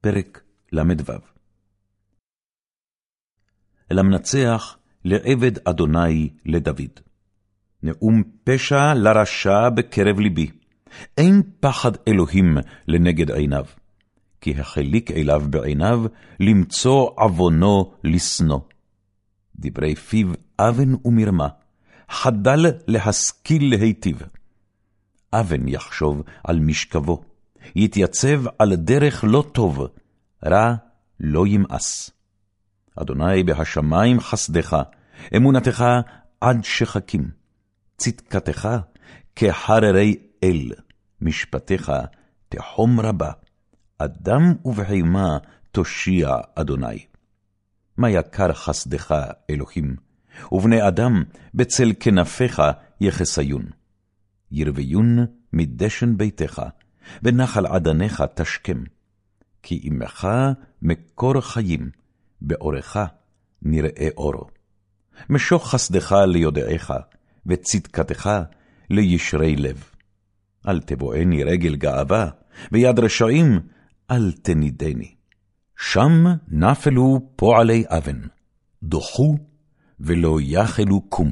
פרק ל"ו למנצח לעבד אדוני לדוד. נאום פשע לרשע בקרב ליבי, אין פחד אלוהים לנגד עיניו, כי החליק אליו בעיניו למצוא עוונו לשנוא. דברי פיו אבן ומרמה, חדל להשכיל להיטיב. אבן יחשוב על משכבו, יתייצב על דרך לא טוב, רע לא ימאס. אדוני בהשמיים חסדך, אמונתך עד שחקים. צדקתך כחררי אל, משפטיך תחום רבה. אדם ובחימה תושיע אדוני. מה יקר חסדך, אלוהים, ובני אדם בצל כנפיך יחסיון. ירוויון מדשן ביתך, ונחל עדניך תשכם. כי עמך מקור חיים, באורך נראה אורו. משוך חסדך ליודעיך, וצדקתך לישרי לב. אל תבואני רגל גאווה, ויד רשעים אל תנידני. שם נפלו פועלי אבן, דוחו ולא יחלו קום.